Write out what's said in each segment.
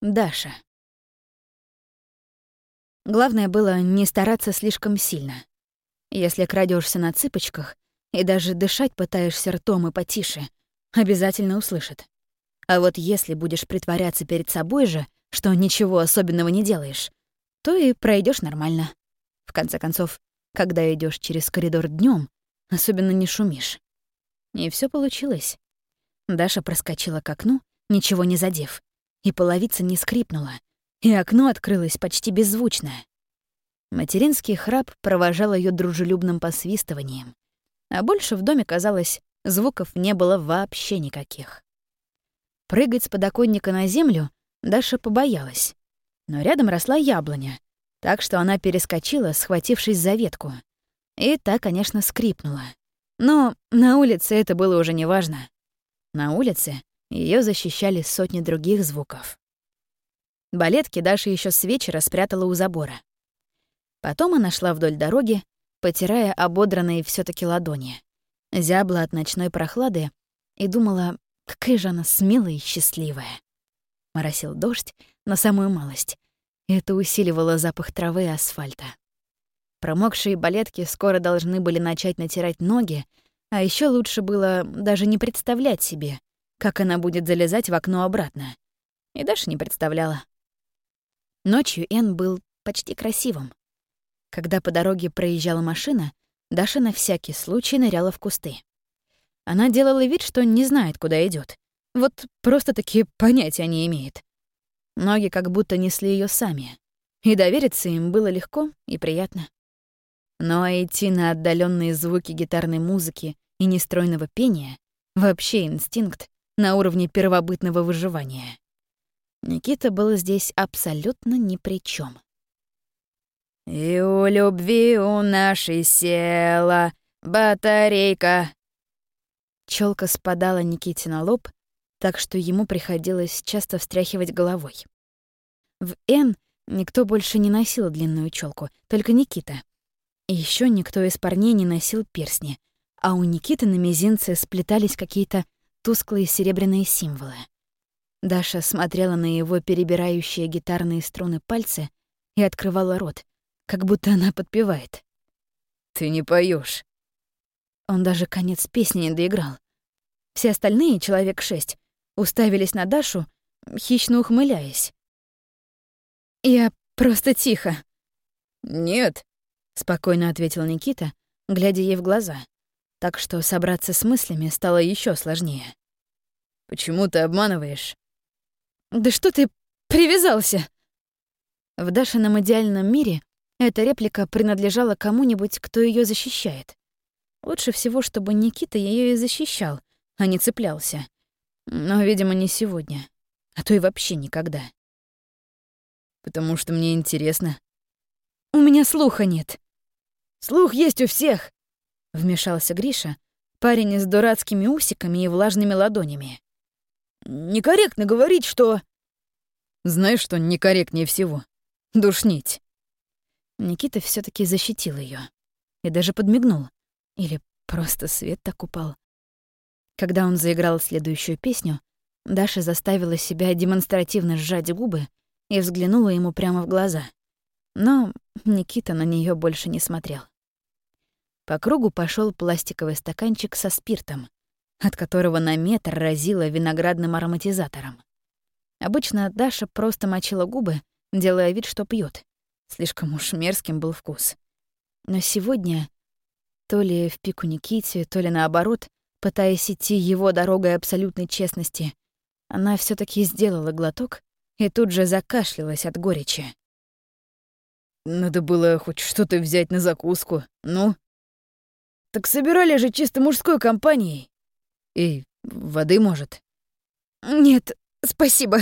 Даша. Главное было не стараться слишком сильно. Если крадешься на цыпочках и даже дышать пытаешься ртом и потише, обязательно услышат. А вот если будешь притворяться перед собой же, что ничего особенного не делаешь, то и пройдешь нормально. В конце концов, когда идешь через коридор днем, особенно не шумишь. И все получилось. Даша проскочила к окну, ничего не задев, и половица не скрипнула, и окно открылось почти беззвучно. Материнский храп провожал ее дружелюбным посвистыванием, а больше в доме, казалось, звуков не было вообще никаких. Прыгать с подоконника на землю Даша побоялась, но рядом росла яблоня, так что она перескочила, схватившись за ветку. И та, конечно, скрипнула. Но на улице это было уже неважно. На улице ее защищали сотни других звуков. Балетки Даша еще с вечера спрятала у забора. Потом она шла вдоль дороги, потирая ободранные все таки ладони. Зябла от ночной прохлады и думала, какая же она смелая и счастливая. Моросил дождь на самую малость, это усиливало запах травы и асфальта. Промокшие балетки скоро должны были начать натирать ноги, а еще лучше было даже не представлять себе, как она будет залезать в окно обратно. И Даша не представляла. Ночью Эн был почти красивым. Когда по дороге проезжала машина, Даша на всякий случай ныряла в кусты. Она делала вид, что не знает, куда идет. Вот просто-таки понятия не имеет. Ноги как будто несли ее сами, и довериться им было легко и приятно. Но идти на отдаленные звуки гитарной музыки и нестройного пения — вообще инстинкт на уровне первобытного выживания. Никита был здесь абсолютно ни при чем. «И у любви у нашей села батарейка». Челка спадала Никите на лоб, так что ему приходилось часто встряхивать головой. В «Н» никто больше не носил длинную челку, только Никита. И еще никто из парней не носил перстни, а у Никиты на мизинце сплетались какие-то тусклые серебряные символы. Даша смотрела на его перебирающие гитарные струны пальцы и открывала рот, как будто она подпевает. «Ты не поешь. Он даже конец песни не доиграл. Все остальные, человек шесть, уставились на Дашу, хищно ухмыляясь. «Я просто тихо». «Нет», — спокойно ответил Никита, глядя ей в глаза, так что собраться с мыслями стало еще сложнее. «Почему ты обманываешь?» «Да что ты привязался?» В Дашином идеальном мире эта реплика принадлежала кому-нибудь, кто ее защищает. Лучше всего, чтобы Никита ее и защищал, а не цеплялся. Но, видимо, не сегодня. А то и вообще никогда. Потому что мне интересно. У меня слуха нет. Слух есть у всех, вмешался Гриша, парень с дурацкими усиками и влажными ладонями. Некорректно говорить, что... Знаешь, что некорректнее всего? Душнить. Никита все таки защитил ее и даже подмигнул. Или просто свет так упал. Когда он заиграл следующую песню, Даша заставила себя демонстративно сжать губы и взглянула ему прямо в глаза. Но Никита на нее больше не смотрел. По кругу пошел пластиковый стаканчик со спиртом, от которого на метр разило виноградным ароматизатором. Обычно Даша просто мочила губы, делая вид, что пьет. Слишком уж мерзким был вкус. Но сегодня, то ли в пику Никите, то ли наоборот, Пытаясь идти его дорогой абсолютной честности, она все таки сделала глоток и тут же закашлялась от горечи. «Надо было хоть что-то взять на закуску, ну?» «Так собирали же чисто мужской компанией. И воды, может?» «Нет, спасибо».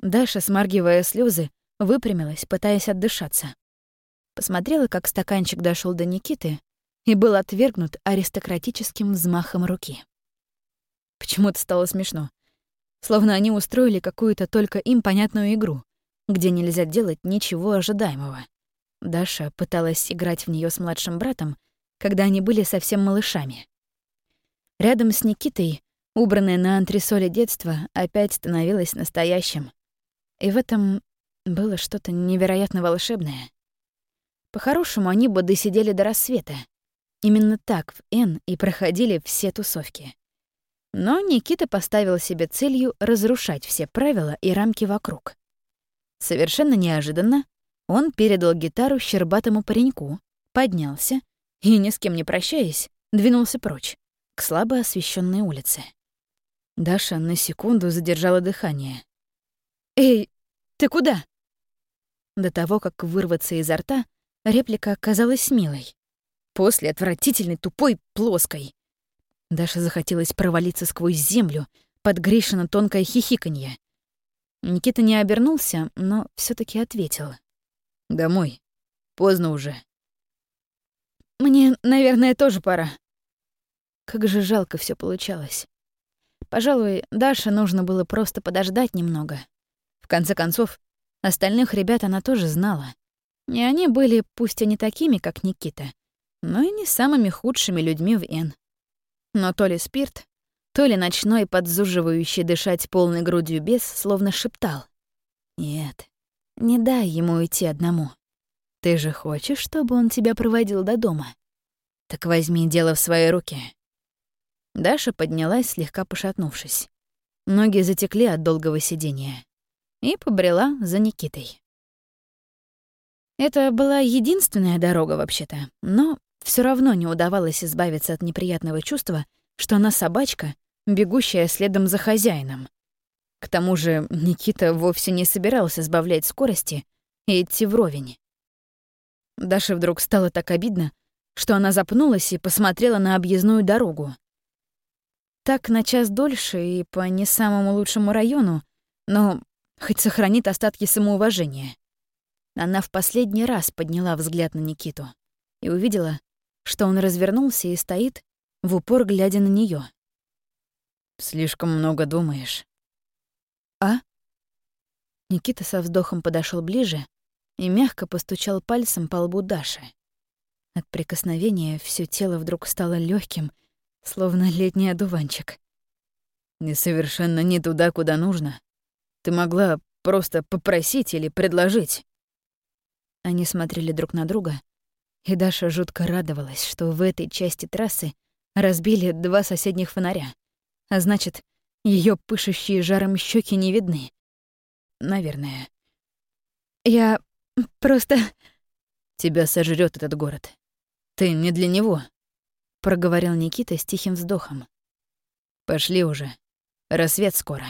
Даша, смаргивая слезы, выпрямилась, пытаясь отдышаться. Посмотрела, как стаканчик дошел до Никиты, и был отвергнут аристократическим взмахом руки. Почему-то стало смешно. Словно они устроили какую-то только им понятную игру, где нельзя делать ничего ожидаемого. Даша пыталась играть в нее с младшим братом, когда они были совсем малышами. Рядом с Никитой, убранное на антресоле детство, опять становилось настоящим. И в этом было что-то невероятно волшебное. По-хорошему, они бы досидели до рассвета. Именно так в Н и проходили все тусовки. Но Никита поставил себе целью разрушать все правила и рамки вокруг. Совершенно неожиданно он передал гитару щербатому пареньку, поднялся и, ни с кем не прощаясь, двинулся прочь, к слабо освещенной улице. Даша на секунду задержала дыхание. «Эй, ты куда?» До того, как вырваться изо рта, реплика оказалась милой. После отвратительной, тупой, плоской. Даша захотелось провалиться сквозь землю под Гришина тонкое хихиканье. Никита не обернулся, но все таки ответил. «Домой. Поздно уже». «Мне, наверное, тоже пора». Как же жалко все получалось. Пожалуй, Даше нужно было просто подождать немного. В конце концов, остальных ребят она тоже знала. И они были, пусть и не такими, как Никита, но и не самыми худшими людьми в Н. Но то ли спирт, то ли ночной, подзуживающий дышать полной грудью бес, словно шептал. «Нет, не дай ему уйти одному. Ты же хочешь, чтобы он тебя проводил до дома? Так возьми дело в свои руки». Даша поднялась, слегка пошатнувшись. Ноги затекли от долгого сидения. И побрела за Никитой. Это была единственная дорога, вообще-то, но все равно не удавалось избавиться от неприятного чувства, что она собачка, бегущая следом за хозяином. К тому же Никита вовсе не собирался сбавлять скорости и идти вровень. Даше вдруг стало так обидно, что она запнулась и посмотрела на объездную дорогу. Так на час дольше и по не самому лучшему району, но хоть сохранит остатки самоуважения. Она в последний раз подняла взгляд на Никиту и увидела, что он развернулся и стоит, в упор глядя на нее. «Слишком много думаешь». «А?» Никита со вздохом подошел ближе и мягко постучал пальцем по лбу Даши. От прикосновения все тело вдруг стало легким, словно летний одуванчик. «Не совершенно не туда, куда нужно. Ты могла просто попросить или предложить». Они смотрели друг на друга, и Даша жутко радовалась, что в этой части трассы разбили два соседних фонаря, а значит, ее пышущие жаром щеки не видны. Наверное. Я просто... Тебя сожрет этот город. Ты не для него, проговорил Никита с тихим вздохом. Пошли уже. Рассвет скоро.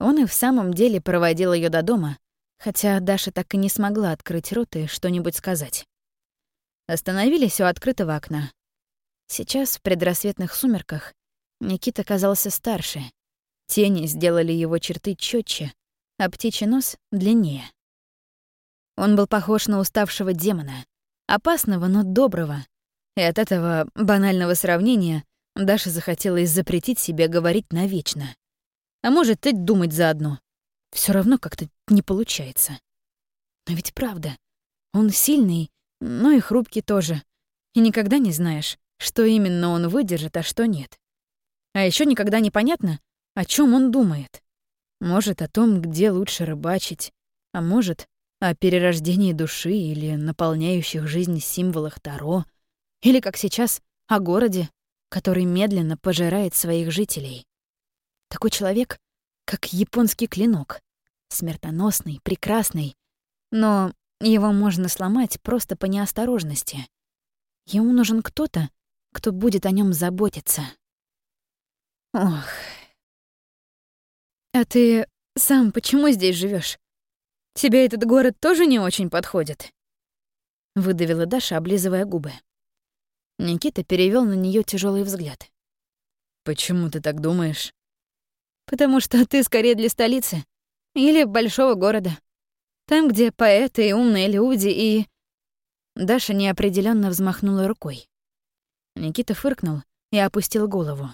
Он и в самом деле проводил ее до дома, хотя Даша так и не смогла открыть рот и что-нибудь сказать. Остановились у открытого окна. Сейчас, в предрассветных сумерках, Никита казался старше. Тени сделали его черты четче, а птичий нос — длиннее. Он был похож на уставшего демона, опасного, но доброго. И от этого банального сравнения Даша захотелось запретить себе говорить навечно. А может, и думать заодно. Все равно как-то не получается. Но ведь правда, он сильный, но и хрупкий тоже. И никогда не знаешь, что именно он выдержит, а что нет. А еще никогда не понятно, о чем он думает. Может, о том, где лучше рыбачить, а может, о перерождении души или наполняющих жизнь символах Таро, или, как сейчас, о городе, который медленно пожирает своих жителей. Такой человек, как японский клинок, смертоносный, прекрасный, но его можно сломать просто по неосторожности. Ему нужен кто-то, кто будет о нем заботиться. Ох. А ты сам почему здесь живешь? Тебе этот город тоже не очень подходит? Выдавила Даша, облизывая губы. Никита перевел на нее тяжелый взгляд. Почему ты так думаешь? Потому что ты скорее для столицы. Или большого города. Там, где поэты и умные люди, и... Даша неопределенно взмахнула рукой. Никита фыркнул и опустил голову.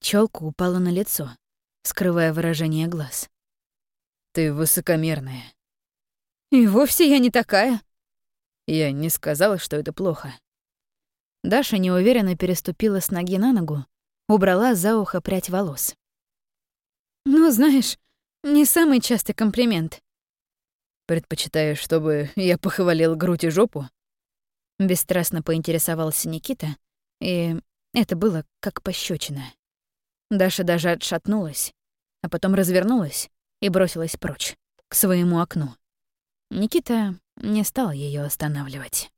Челка упала на лицо, скрывая выражение глаз. «Ты высокомерная». «И вовсе я не такая». Я не сказала, что это плохо. Даша неуверенно переступила с ноги на ногу, убрала за ухо прядь волос. «Ну, знаешь, Не самый частый комплимент. Предпочитаешь, чтобы я похвалил грудь и жопу? Бесстрастно поинтересовался Никита, и это было как пощечина. Даша даже отшатнулась, а потом развернулась и бросилась прочь, к своему окну. Никита не стал ее останавливать.